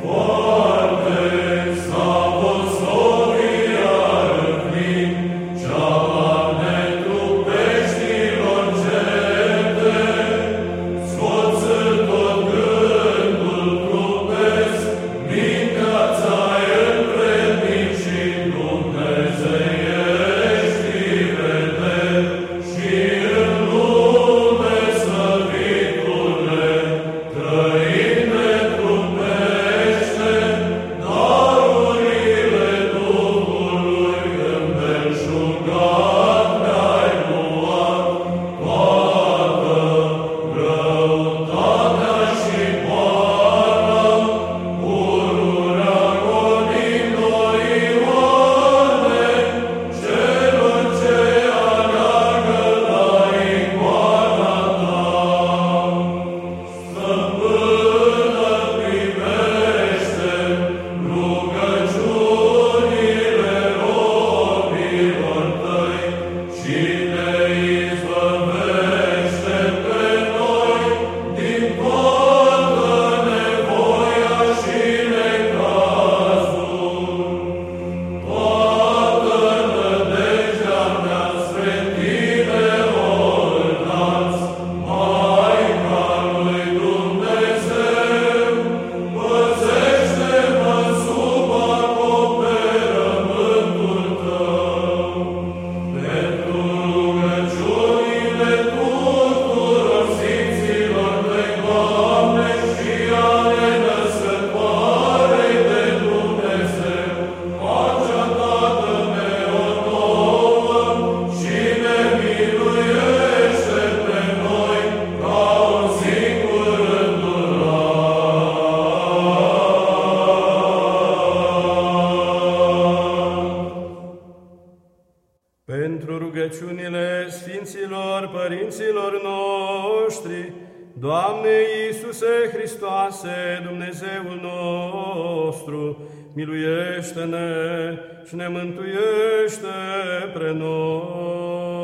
For pentru rugăciunile Sfinților Părinților noștri, Doamne Iisuse Hristoase, Dumnezeul nostru, miluiește-ne și ne mântuiește pre noi.